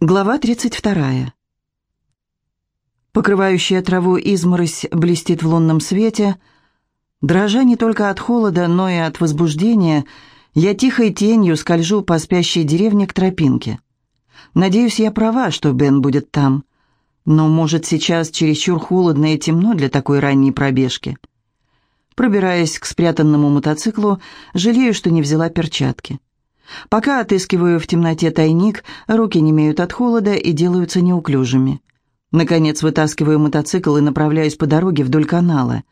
Глава 32. Покрывающая траву изморозь блестит в лунном свете. Дрожа не только от холода, но и от возбуждения, я тихой тенью скольжу по спящей деревне к тропинке. Надеюсь, я права, что Бен будет там. Но, может, сейчас чересчур холодно и темно для такой ранней пробежки. Пробираясь к спрятанному мотоциклу, жалею, что не взяла перчатки. Пока отыскиваю в темноте тайник, руки не имеют от холода и делаются неуклюжими. Наконец вытаскиваю мотоцикл и направляюсь по дороге вдоль канала.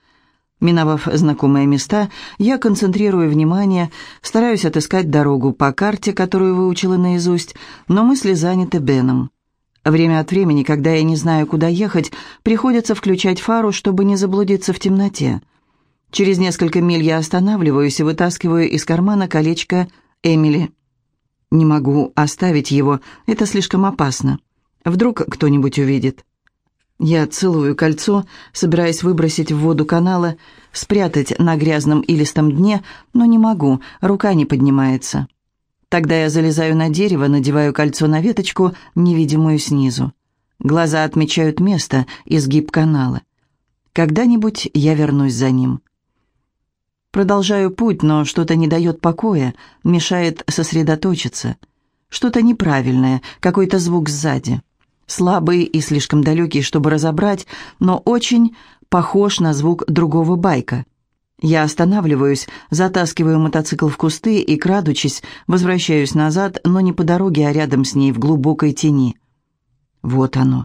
Миновав знакомые места, я концентрирую внимание, стараюсь отыскать дорогу по карте, которую выучила наизусть, но мысли заняты Беном. Время от времени, когда я не знаю, куда ехать, приходится включать фару, чтобы не заблудиться в темноте. Через несколько миль я останавливаюсь и вытаскиваю из кармана колечко Эмили. Не могу оставить его, это слишком опасно. Вдруг кто-нибудь увидит. Я целую кольцо, собираясь выбросить в воду канала, спрятать на грязном илистом дне, но не могу, рука не поднимается. Тогда я залезаю на дерево, надеваю кольцо на веточку, невидимую снизу. Глаза отмечают место, изгиб канала. Когда-нибудь я вернусь за ним. Продолжаю путь, но что-то не дает покоя, мешает сосредоточиться. Что-то неправильное, какой-то звук сзади. Слабый и слишком далекий, чтобы разобрать, но очень похож на звук другого байка. Я останавливаюсь, затаскиваю мотоцикл в кусты и, крадучись, возвращаюсь назад, но не по дороге, а рядом с ней, в глубокой тени. Вот оно.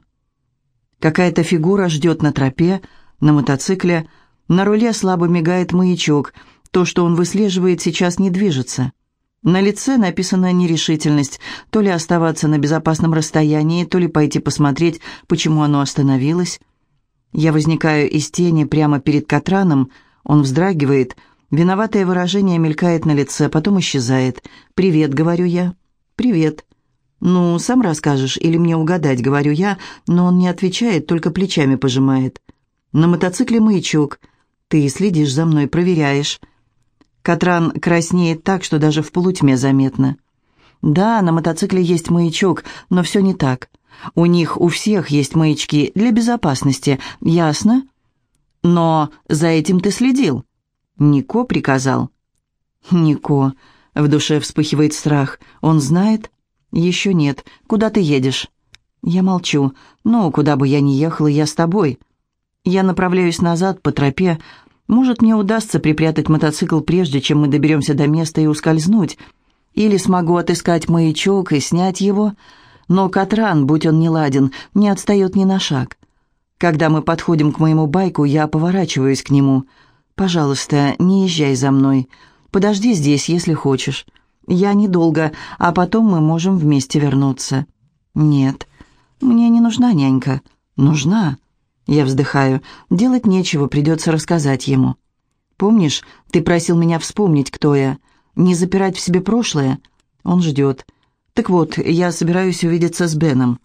Какая-то фигура ждет на тропе, на мотоцикле, на руле слабо мигает маячок. То, что он выслеживает, сейчас не движется. На лице написана нерешительность, то ли оставаться на безопасном расстоянии, то ли пойти посмотреть, почему оно остановилось. Я возникаю из тени прямо перед Катраном, он вздрагивает, виноватое выражение мелькает на лице, потом исчезает. «Привет», — говорю я. «Привет». «Ну, сам расскажешь или мне угадать», — говорю я, но он не отвечает, только плечами пожимает. На мотоцикле маячок — ты следишь за мной, проверяешь. Катран краснеет так, что даже в полутьме заметно. Да, на мотоцикле есть маячок, но все не так. У них у всех есть маячки для безопасности, ясно? Но за этим ты следил. Нико приказал. Нико. В душе вспыхивает страх. Он знает? Еще нет. Куда ты едешь? Я молчу. Ну, куда бы я ни ехала, я с тобой. Я направляюсь назад по тропе. Может, мне удастся припрятать мотоцикл прежде, чем мы доберемся до места и ускользнуть. Или смогу отыскать маячок и снять его. Но Катран, будь он неладен, не отстает ни на шаг. Когда мы подходим к моему байку, я поворачиваюсь к нему. «Пожалуйста, не езжай за мной. Подожди здесь, если хочешь. Я недолго, а потом мы можем вместе вернуться». «Нет, мне не нужна нянька». «Нужна». Я вздыхаю. Делать нечего, придется рассказать ему. Помнишь, ты просил меня вспомнить, кто я? Не запирать в себе прошлое? Он ждет. Так вот, я собираюсь увидеться с Беном.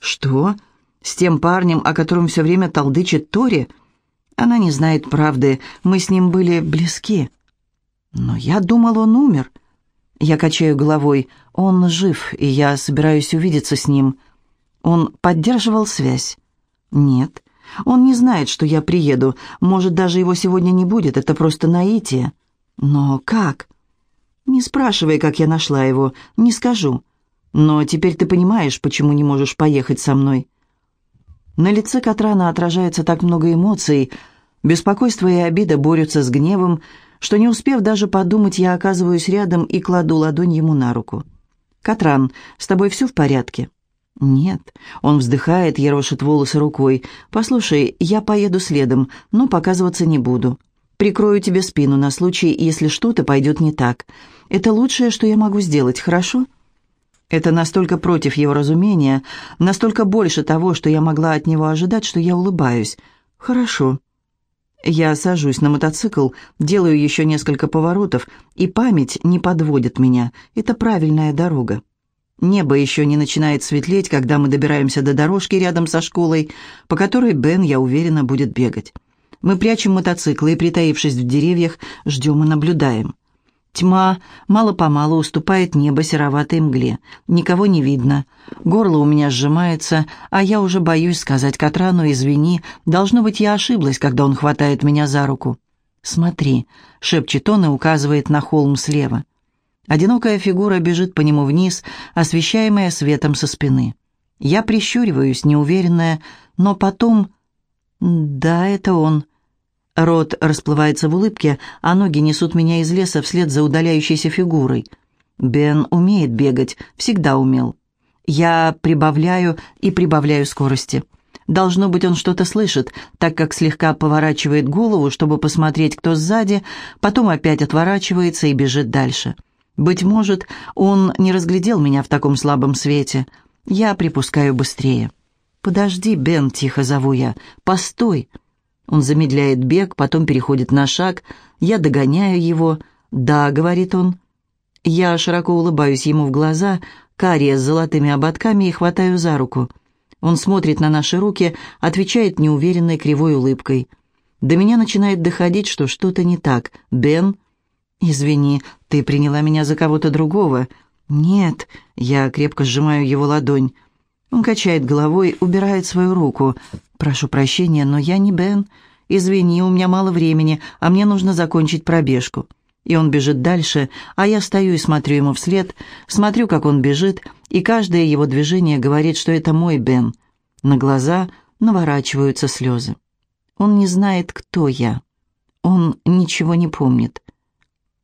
Что? С тем парнем, о котором все время толдычит Тори? Она не знает правды. Мы с ним были близки. Но я думал, он умер. Я качаю головой. Он жив, и я собираюсь увидеться с ним. Он поддерживал связь? Нет. Он не знает, что я приеду. Может, даже его сегодня не будет, это просто наитие. Но как? Не спрашивай, как я нашла его, не скажу. Но теперь ты понимаешь, почему не можешь поехать со мной. На лице Катрана отражается так много эмоций. Беспокойство и обида борются с гневом, что, не успев даже подумать, я оказываюсь рядом и кладу ладонь ему на руку. «Катран, с тобой все в порядке?» «Нет». Он вздыхает, ерошит волосы рукой. «Послушай, я поеду следом, но показываться не буду. Прикрою тебе спину на случай, если что-то пойдет не так. Это лучшее, что я могу сделать, хорошо?» Это настолько против его разумения, настолько больше того, что я могла от него ожидать, что я улыбаюсь. «Хорошо». Я сажусь на мотоцикл, делаю еще несколько поворотов, и память не подводит меня. Это правильная дорога. Небо еще не начинает светлеть, когда мы добираемся до дорожки рядом со школой, по которой Бен, я уверена, будет бегать. Мы прячем мотоциклы и, притаившись в деревьях, ждем и наблюдаем. Тьма мало-помалу уступает небо сероватой мгле. Никого не видно. Горло у меня сжимается, а я уже боюсь сказать Катрану «извини». Должно быть, я ошиблась, когда он хватает меня за руку. «Смотри», — шепчет он и указывает на холм слева. Одинокая фигура бежит по нему вниз, освещаемая светом со спины. Я прищуриваюсь, неуверенная, но потом... Да, это он. Рот расплывается в улыбке, а ноги несут меня из леса вслед за удаляющейся фигурой. Бен умеет бегать, всегда умел. Я прибавляю и прибавляю скорости. Должно быть, он что-то слышит, так как слегка поворачивает голову, чтобы посмотреть, кто сзади, потом опять отворачивается и бежит дальше. Быть может, он не разглядел меня в таком слабом свете. Я припускаю быстрее. «Подожди, Бен», — тихо зову я, — «постой». Он замедляет бег, потом переходит на шаг. Я догоняю его. «Да», — говорит он. Я широко улыбаюсь ему в глаза, карие с золотыми ободками и хватаю за руку. Он смотрит на наши руки, отвечает неуверенной кривой улыбкой. До меня начинает доходить, что что-то не так. «Бен?» «Извини, ты приняла меня за кого-то другого». «Нет», — я крепко сжимаю его ладонь. Он качает головой, убирает свою руку. «Прошу прощения, но я не Бен. Извини, у меня мало времени, а мне нужно закончить пробежку». И он бежит дальше, а я стою и смотрю ему вслед, смотрю, как он бежит, и каждое его движение говорит, что это мой Бен. На глаза наворачиваются слезы. Он не знает, кто я. Он ничего не помнит.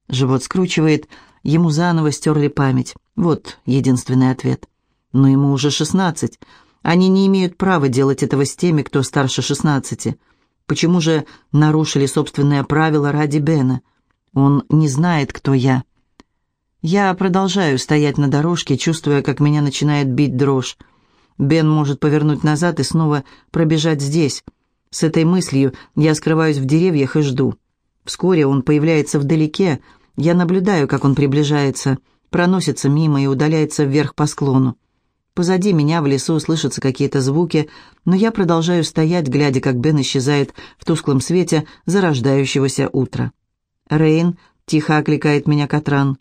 Живот скручивает, ему заново стерли память. Вот единственный ответ. Но ему уже шестнадцать. Они не имеют права делать этого с теми, кто старше шестнадцати. Почему же нарушили собственное правило ради Бена? Он не знает, кто я. Я продолжаю стоять на дорожке, чувствуя, как меня начинает бить дрожь. Бен может повернуть назад и снова пробежать здесь. С этой мыслью я скрываюсь в деревьях и жду. Вскоре он появляется вдалеке. Я наблюдаю, как он приближается, проносится мимо и удаляется вверх по склону. Позади меня в лесу слышатся какие-то звуки, но я продолжаю стоять, глядя, как Бен исчезает в тусклом свете зарождающегося утра. «Рейн», — тихо окликает меня Катран.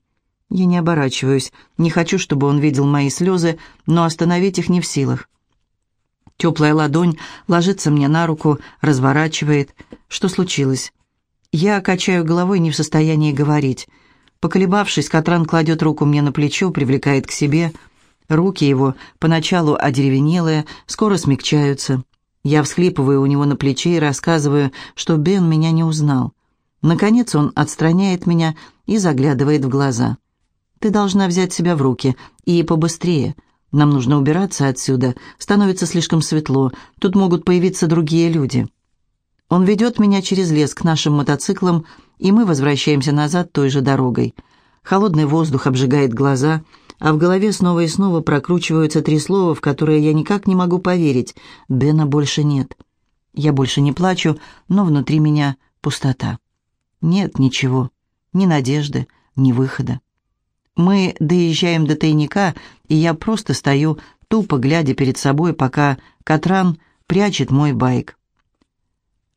Я не оборачиваюсь, не хочу, чтобы он видел мои слезы, но остановить их не в силах. Теплая ладонь ложится мне на руку, разворачивает. Что случилось? Я качаю головой, не в состоянии говорить. Поколебавшись, Катран кладет руку мне на плечо, привлекает к себе — Руки его, поначалу одеревенелые, скоро смягчаются. Я всхлипываю у него на плече и рассказываю, что Бен меня не узнал. Наконец он отстраняет меня и заглядывает в глаза. «Ты должна взять себя в руки, и побыстрее. Нам нужно убираться отсюда. Становится слишком светло. Тут могут появиться другие люди». Он ведет меня через лес к нашим мотоциклам, и мы возвращаемся назад той же дорогой. Холодный воздух обжигает глаза — а в голове снова и снова прокручиваются три слова, в которые я никак не могу поверить. Бена больше нет. Я больше не плачу, но внутри меня пустота. Нет ничего, ни надежды, ни выхода. Мы доезжаем до тайника, и я просто стою, тупо глядя перед собой, пока Катран прячет мой байк.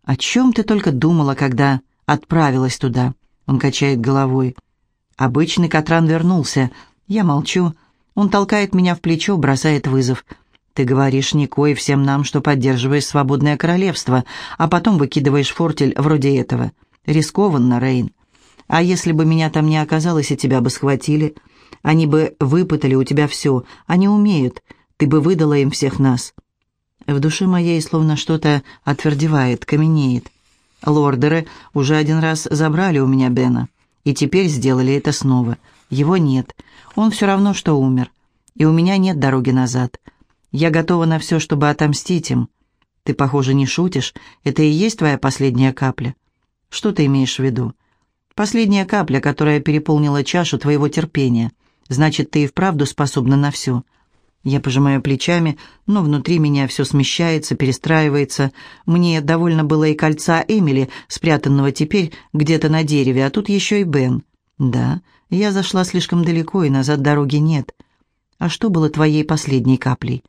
«О чем ты только думала, когда отправилась туда?» Он качает головой. Обычный Катран вернулся, я молчу. Он толкает меня в плечо, бросает вызов. «Ты говоришь Нико всем нам, что поддерживаешь свободное королевство, а потом выкидываешь фортель вроде этого. Рискованно, Рейн. А если бы меня там не оказалось и тебя бы схватили? Они бы выпытали у тебя все. Они умеют. Ты бы выдала им всех нас». В душе моей словно что-то отвердевает, каменеет. Лордеры уже один раз забрали у меня Бена, и теперь сделали это снова. Его нет. Он все равно, что умер. И у меня нет дороги назад. Я готова на все, чтобы отомстить им. Ты, похоже, не шутишь. Это и есть твоя последняя капля. Что ты имеешь в виду? Последняя капля, которая переполнила чашу твоего терпения. Значит, ты и вправду способна на все. Я пожимаю плечами, но внутри меня все смещается, перестраивается. Мне довольно было и кольца Эмили, спрятанного теперь где-то на дереве, а тут еще и Бен. Да, я зашла слишком далеко, и назад дороги нет. А что было твоей последней каплей?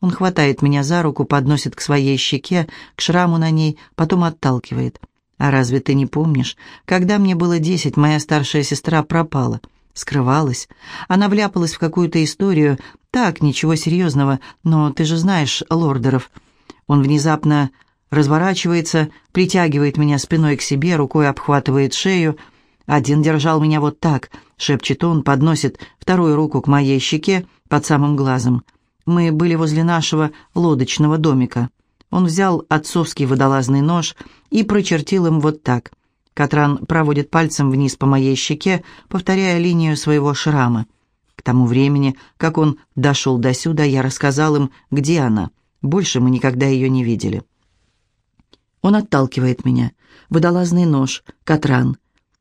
Он хватает меня за руку, подносит к своей щеке, к шраму на ней, потом отталкивает. А разве ты не помнишь, когда мне было десять, моя старшая сестра пропала, скрывалась. Она вляпалась в какую-то историю, так, ничего серьезного, но ты же знаешь лордеров. Он внезапно разворачивается, притягивает меня спиной к себе, рукой обхватывает шею. Один держал меня вот так, шепчет он, подносит вторую руку к моей щеке под самым глазом. Мы были возле нашего лодочного домика. Он взял отцовский водолазный нож и прочертил им вот так. Катран проводит пальцем вниз по моей щеке, повторяя линию своего шрама. Тому времени, как он дошел до сюда, я рассказал им, где она. Больше мы никогда ее не видели. Он отталкивает меня. Водолазный нож, Катран.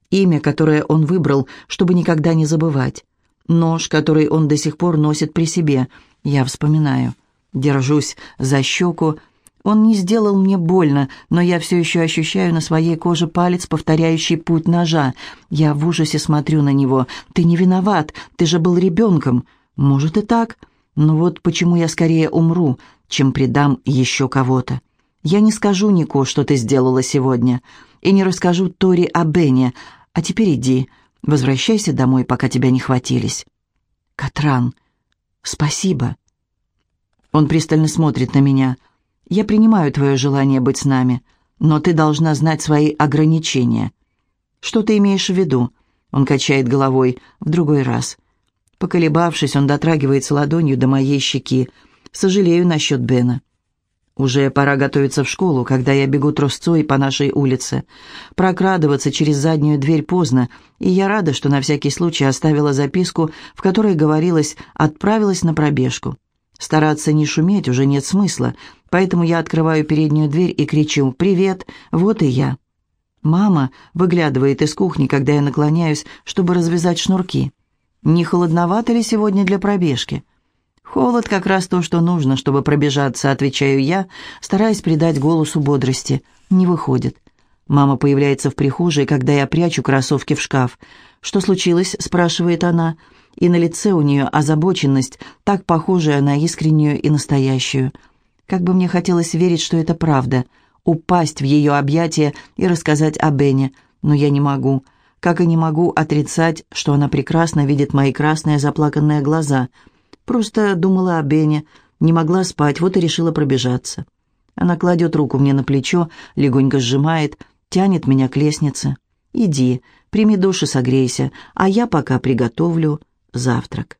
Имя, которое он выбрал, чтобы никогда не забывать. Нож, который он до сих пор носит при себе. Я вспоминаю. Держусь за щеку, он не сделал мне больно, но я все еще ощущаю на своей коже палец, повторяющий путь ножа. Я в ужасе смотрю на него. «Ты не виноват, ты же был ребенком». «Может и так, но вот почему я скорее умру, чем предам еще кого-то. Я не скажу Нико, что ты сделала сегодня, и не расскажу Тори о Бене. А теперь иди, возвращайся домой, пока тебя не хватились». «Катран, спасибо». Он пристально смотрит на меня – я принимаю твое желание быть с нами, но ты должна знать свои ограничения. Что ты имеешь в виду? Он качает головой в другой раз. Поколебавшись, он дотрагивается ладонью до моей щеки. Сожалею насчет Бена. Уже пора готовиться в школу, когда я бегу трусцой по нашей улице. Прокрадываться через заднюю дверь поздно, и я рада, что на всякий случай оставила записку, в которой говорилось «отправилась на пробежку». Стараться не шуметь уже нет смысла, поэтому я открываю переднюю дверь и кричу «Привет, вот и я». Мама выглядывает из кухни, когда я наклоняюсь, чтобы развязать шнурки. «Не холодновато ли сегодня для пробежки?» «Холод как раз то, что нужно, чтобы пробежаться», — отвечаю я, стараясь придать голосу бодрости. Не выходит. Мама появляется в прихожей, когда я прячу кроссовки в шкаф. «Что случилось?» — спрашивает она и на лице у нее озабоченность, так похожая на искреннюю и настоящую. Как бы мне хотелось верить, что это правда, упасть в ее объятия и рассказать о Бене, но я не могу. Как и не могу отрицать, что она прекрасно видит мои красные заплаканные глаза. Просто думала о Бене, не могла спать, вот и решила пробежаться. Она кладет руку мне на плечо, легонько сжимает, тянет меня к лестнице. «Иди, прими душ и согрейся, а я пока приготовлю завтрак.